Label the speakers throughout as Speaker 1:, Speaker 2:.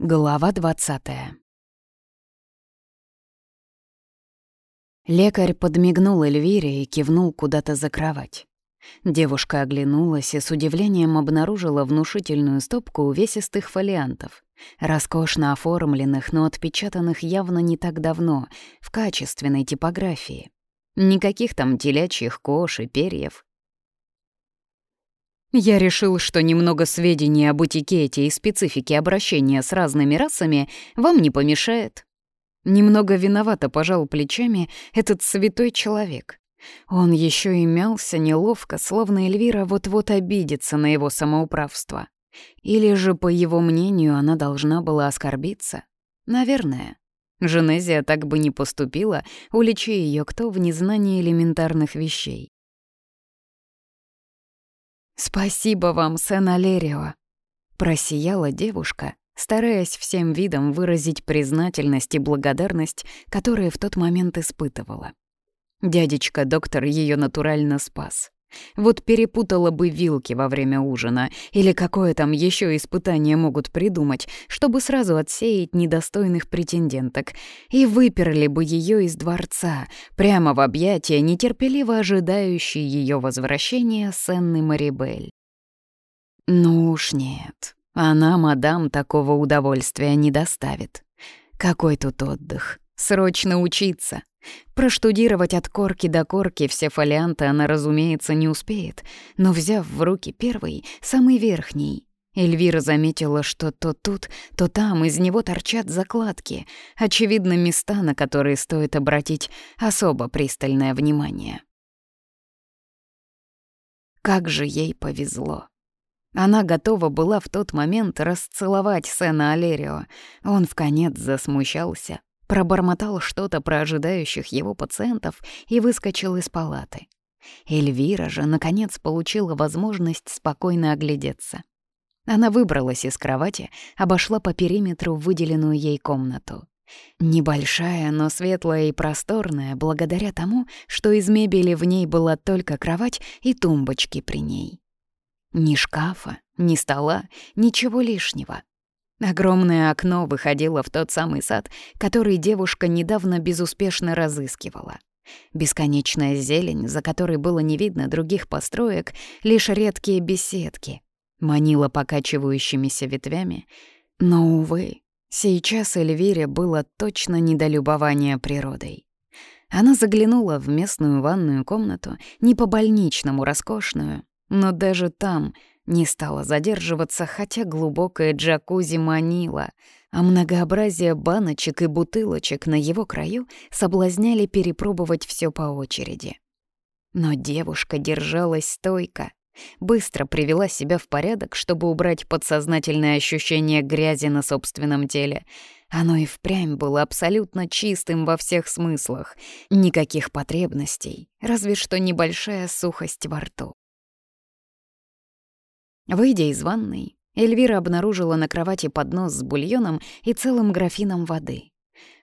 Speaker 1: Глава двадцатая. Лекарь подмигнул Эльвире и кивнул куда-то за кровать. Девушка оглянулась и с удивлением обнаружила внушительную стопку увесистых фолиантов, роскошно оформленных, но отпечатанных явно не так давно, в качественной типографии. Никаких там телячьих кож и перьев, я решил, что немного сведений об этикете и специфике обращения с разными расами вам не помешает. Немного виновато пожал плечами этот святой человек. Он еще и мялся неловко, словно Эльвира вот-вот обидится на его самоуправство. Или же, по его мнению, она должна была оскорбиться? Наверное. Женезия так бы не поступила, уличи ее кто в незнании элементарных вещей. «Спасибо вам, Сен Алерио», — просияла девушка, стараясь всем видом выразить признательность и благодарность, которые в тот момент испытывала. Дядечка-доктор ее натурально спас. Вот перепутала бы вилки во время ужина, или какое там еще испытание могут придумать, чтобы сразу отсеять недостойных претенденток, и выперли бы ее из дворца, прямо в объятия, нетерпеливо ожидающей ее возвращения Сенны Марибель. Ну уж нет, она, мадам, такого удовольствия не доставит. Какой тут отдых? Срочно учиться. Проштудировать от корки до корки все фолианты она, разумеется, не успеет, но, взяв в руки первый, самый верхний, Эльвира заметила, что то тут, то там из него торчат закладки, очевидно, места, на которые стоит обратить особо пристальное внимание. Как же ей повезло. Она готова была в тот момент расцеловать Сена Алерио. Он в конец засмущался, пробормотал что-то про ожидающих его пациентов и выскочил из палаты. Эльвира же, наконец, получила возможность спокойно оглядеться. Она выбралась из кровати, обошла по периметру выделенную ей комнату. Небольшая, но светлая и просторная, благодаря тому, что из мебели в ней была только кровать и тумбочки при ней. Ни шкафа, ни стола, ничего лишнего. Огромное окно выходило в тот самый сад, который девушка недавно безуспешно разыскивала. Бесконечная зелень, за которой было не видно других построек, лишь редкие беседки, манила покачивающимися ветвями. Но, увы, сейчас Эльвире было точно недолюбование природой. Она заглянула в местную ванную комнату, не по-больничному роскошную, но даже там не стала задерживаться, хотя глубокая джакузи манила, а многообразие баночек и бутылочек на его краю соблазняли перепробовать все по очереди. Но девушка держалась стойко, быстро привела себя в порядок, чтобы убрать подсознательное ощущение грязи на собственном теле. Оно и впрямь было абсолютно чистым во всех смыслах. Никаких потребностей, разве что небольшая сухость во рту. Выйдя из ванной, Эльвира обнаружила на кровати поднос с бульоном и целым графином воды.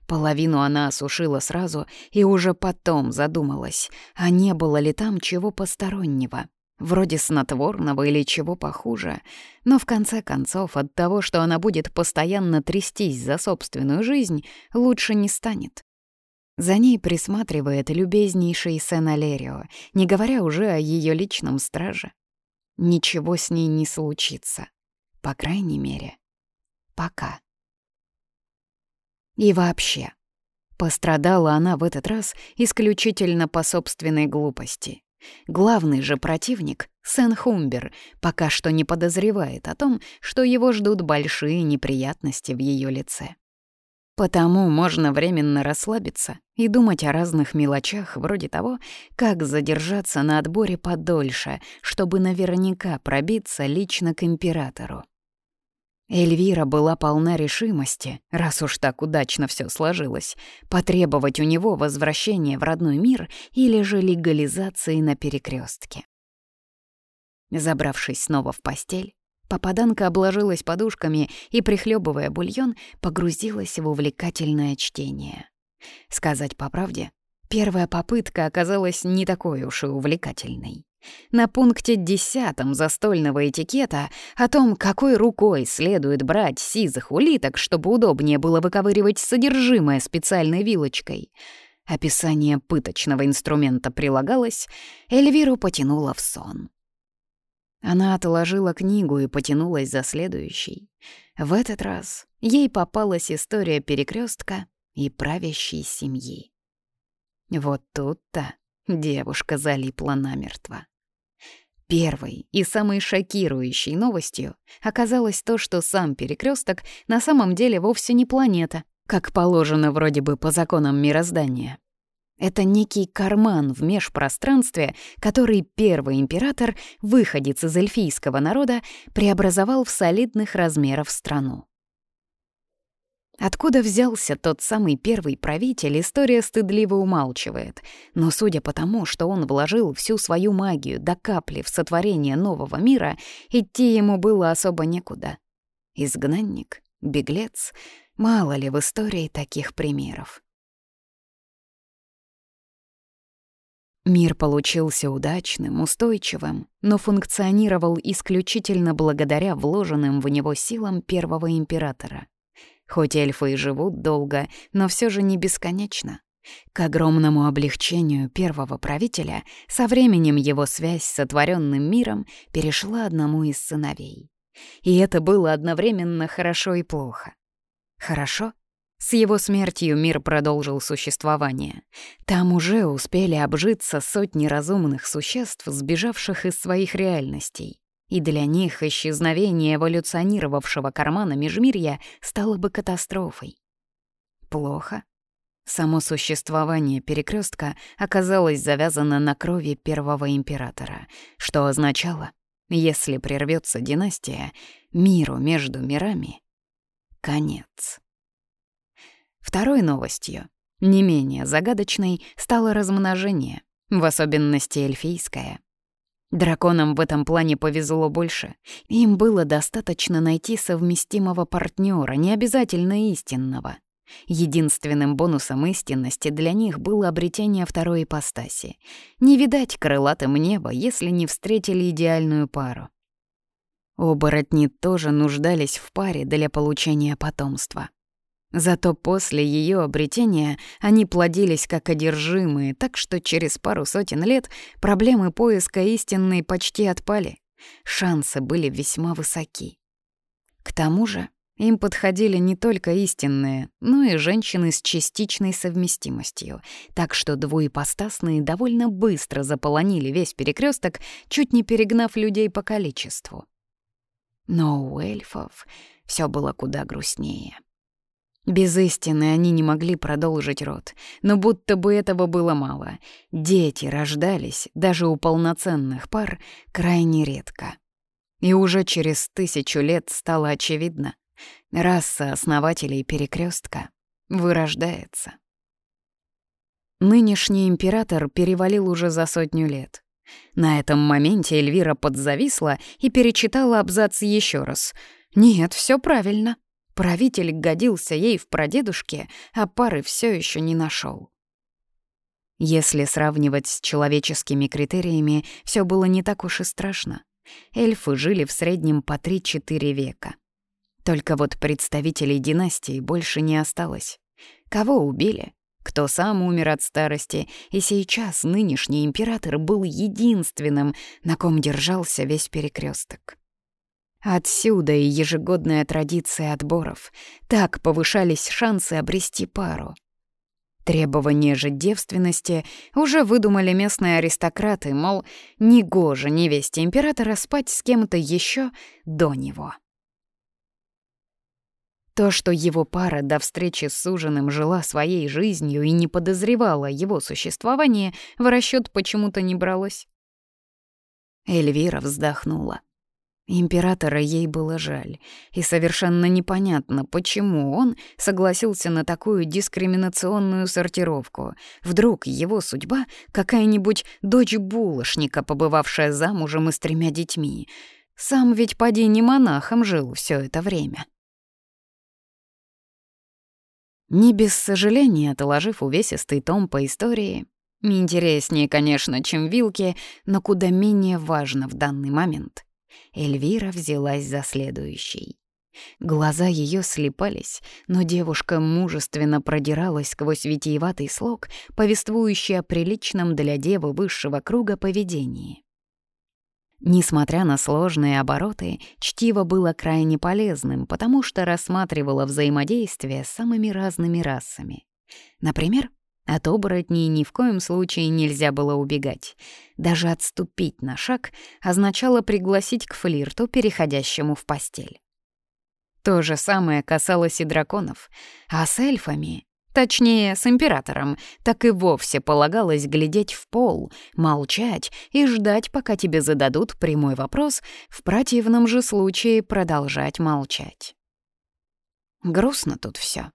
Speaker 1: Половину она осушила сразу и уже потом задумалась, а не было ли там чего постороннего, вроде снотворного или чего похуже. Но в конце концов от того, что она будет постоянно трястись за собственную жизнь, лучше не станет. За ней присматривает любезнейший Сен Алерио, не говоря уже о ее личном страже ничего с ней не случится. По крайней мере, пока. И вообще, пострадала она в этот раз исключительно по собственной глупости. Главный же противник, Сен Хумбер, пока что не подозревает о том, что его ждут большие неприятности в ее лице. Потому можно временно расслабиться и думать о разных мелочах, вроде того, как задержаться на отборе подольше, чтобы наверняка пробиться лично к императору. Эльвира была полна решимости, раз уж так удачно все сложилось, потребовать у него возвращения в родной мир или же легализации на перекрестке. Забравшись снова в постель, Попаданка обложилась подушками и, прихлебывая бульон, погрузилась в увлекательное чтение. Сказать по правде, первая попытка оказалась не такой уж и увлекательной. На пункте десятом застольного этикета о том, какой рукой следует брать сизых улиток, чтобы удобнее было выковыривать содержимое специальной вилочкой. Описание пыточного инструмента прилагалось, Эльвиру потянуло в сон. Она отложила книгу и потянулась за следующей. В этот раз ей попалась история перекрестка и правящей семьи. Вот тут-то девушка залипла намертво. Первой и самой шокирующей новостью оказалось то, что сам перекресток на самом деле вовсе не планета, как положено вроде бы по законам мироздания. Это некий карман в межпространстве, который первый император, выходец из эльфийского народа, преобразовал в солидных размеров страну. Откуда взялся тот самый первый правитель, история стыдливо умалчивает. Но судя по тому, что он вложил всю свою магию до капли в сотворение нового мира, идти ему было особо некуда. Изгнанник, беглец, мало ли в истории таких примеров. Мир получился удачным, устойчивым, но функционировал исключительно благодаря вложенным в него силам первого императора. Хоть эльфы и живут долго, но все же не бесконечно. К огромному облегчению первого правителя со временем его связь с сотворенным миром перешла одному из сыновей. И это было одновременно хорошо и плохо. Хорошо? С его смертью мир продолжил существование. Там уже успели обжиться сотни разумных существ, сбежавших из своих реальностей и для них исчезновение эволюционировавшего кармана Межмирья стало бы катастрофой. Плохо. Само существование перекрестка оказалось завязано на крови первого императора, что означало, если прервется династия, миру между мирами — конец. Второй новостью, не менее загадочной, стало размножение, в особенности эльфийское — Драконам в этом плане повезло больше. Им было достаточно найти совместимого партнера, не обязательно истинного. Единственным бонусом истинности для них было обретение второй ипостаси. Не видать крылатым неба, если не встретили идеальную пару. Оборотни тоже нуждались в паре для получения потомства. Зато после ее обретения они плодились как одержимые, так что через пару сотен лет проблемы поиска истинной почти отпали. Шансы были весьма высоки. К тому же им подходили не только истинные, но и женщины с частичной совместимостью, так что двуепостасные довольно быстро заполонили весь перекресток, чуть не перегнав людей по количеству. Но у эльфов все было куда грустнее. Без истины они не могли продолжить род, но будто бы этого было мало. Дети рождались, даже у полноценных пар, крайне редко. И уже через тысячу лет стало очевидно, раса основателей перекрестка вырождается. Нынешний император перевалил уже за сотню лет. На этом моменте Эльвира подзависла и перечитала абзац еще раз. «Нет, все правильно». Правитель годился ей в прадедушке, а пары все еще не нашел. Если сравнивать с человеческими критериями, все было не так уж и страшно. Эльфы жили в среднем по 3-4 века. Только вот представителей династии больше не осталось. Кого убили? Кто сам умер от старости, и сейчас нынешний император был единственным, на ком держался весь перекресток. Отсюда и ежегодная традиция отборов. Так повышались шансы обрести пару. Требование же девственности уже выдумали местные аристократы, мол, негоже невесте императора спать с кем-то еще до него. То, что его пара до встречи с суженым жила своей жизнью и не подозревала его существование, в расчет почему-то не бралось. Эльвира вздохнула. Императора ей было жаль, и совершенно непонятно, почему он согласился на такую дискриминационную сортировку. Вдруг его судьба — какая-нибудь дочь булочника, побывавшая замужем и с тремя детьми. Сам ведь поди не монахом жил все это время. Не без сожаления отложив увесистый том по истории, Интереснее, конечно, чем вилки, но куда менее важно в данный момент. Эльвира взялась за следующий. Глаза ее слепались, но девушка мужественно продиралась сквозь витиеватый слог, повествующий о приличном для девы высшего круга поведении. Несмотря на сложные обороты, чтиво было крайне полезным, потому что рассматривало взаимодействие с самыми разными расами. Например, от оборотней ни в коем случае нельзя было убегать. Даже отступить на шаг означало пригласить к флирту, переходящему в постель. То же самое касалось и драконов. А с эльфами, точнее, с императором, так и вовсе полагалось глядеть в пол, молчать и ждать, пока тебе зададут прямой вопрос, в противном же случае продолжать молчать. Грустно тут все.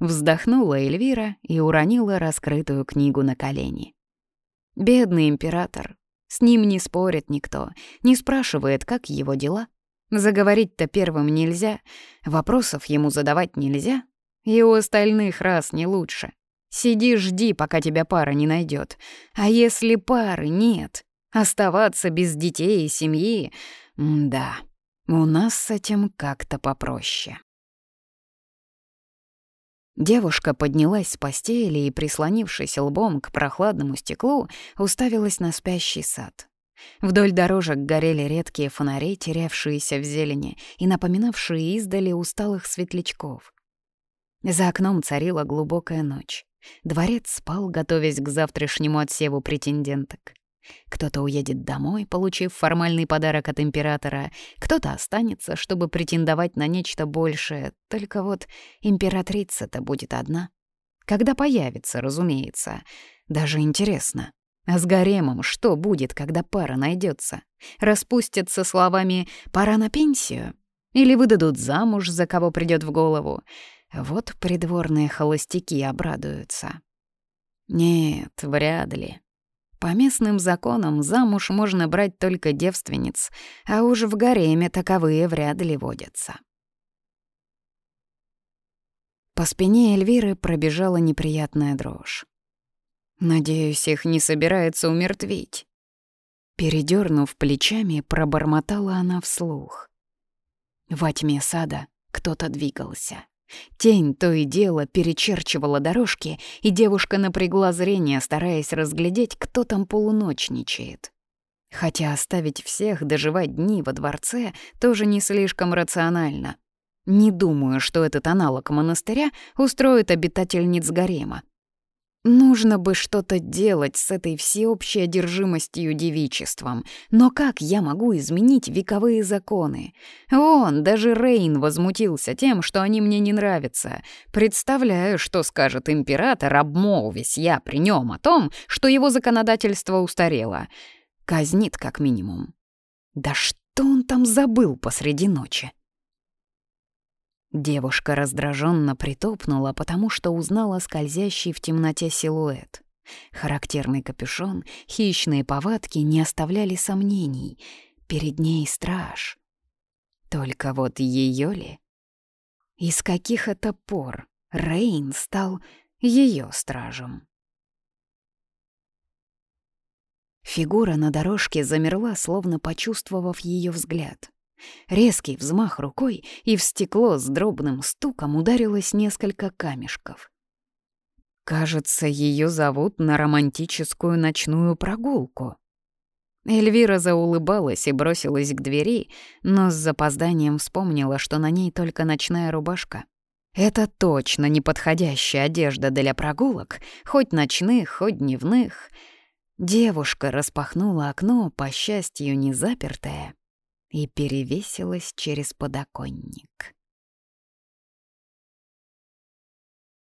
Speaker 1: Вздохнула Эльвира и уронила раскрытую книгу на колени. Бедный император. С ним не спорит никто, не спрашивает, как его дела — Заговорить-то первым нельзя, вопросов ему задавать нельзя, и у остальных раз не лучше. Сиди, жди, пока тебя пара не найдет. А если пары нет, оставаться без детей и семьи, да, у нас с этим как-то попроще. Девушка поднялась с постели и, прислонившись лбом к прохладному стеклу, уставилась на спящий сад. Вдоль дорожек горели редкие фонари, терявшиеся в зелени и напоминавшие издали усталых светлячков. За окном царила глубокая ночь. Дворец спал, готовясь к завтрашнему отсеву претенденток. Кто-то уедет домой, получив формальный подарок от императора, кто-то останется, чтобы претендовать на нечто большее, только вот императрица-то будет одна. Когда появится, разумеется. Даже интересно, а с гаремом что будет, когда пара найдется? Распустятся словами «пора на пенсию» или выдадут замуж, за кого придет в голову. Вот придворные холостяки обрадуются. Нет, вряд ли. По местным законам замуж можно брать только девственниц, а уж в гареме таковые вряд ли водятся. По спине Эльвиры пробежала неприятная дрожь. Надеюсь, их не собирается умертвить. Передернув плечами, пробормотала она вслух. Во тьме сада кто-то двигался. Тень то и дело перечерчивала дорожки, и девушка напрягла зрение, стараясь разглядеть, кто там полуночничает. Хотя оставить всех доживать дни во дворце тоже не слишком рационально. Не думаю, что этот аналог монастыря устроит обитательниц гарема. Нужно бы что-то делать с этой всеобщей одержимостью девичеством, но как я могу изменить вековые законы? Вон, даже Рейн возмутился тем, что они мне не нравятся. Представляю, что скажет император, обмолвись я при нем о том, что его законодательство устарело. Казнит как минимум. Да что он там забыл посреди ночи? Девушка раздраженно притопнула, потому что узнала скользящий в темноте силуэт. Характерный капюшон, хищные повадки не оставляли сомнений. Перед ней страж. Только вот ее ли? Из каких это пор Рейн стал ее стражем? Фигура на дорожке замерла, словно почувствовав ее взгляд. Резкий взмах рукой, и в стекло с дробным стуком ударилось несколько камешков. Кажется, ее зовут на романтическую ночную прогулку. Эльвира заулыбалась и бросилась к двери, но с запозданием вспомнила, что на ней только ночная рубашка. Это точно неподходящая одежда для прогулок, хоть ночных, хоть дневных. Девушка распахнула окно, по счастью, не запертое, и перевесилась через подоконник.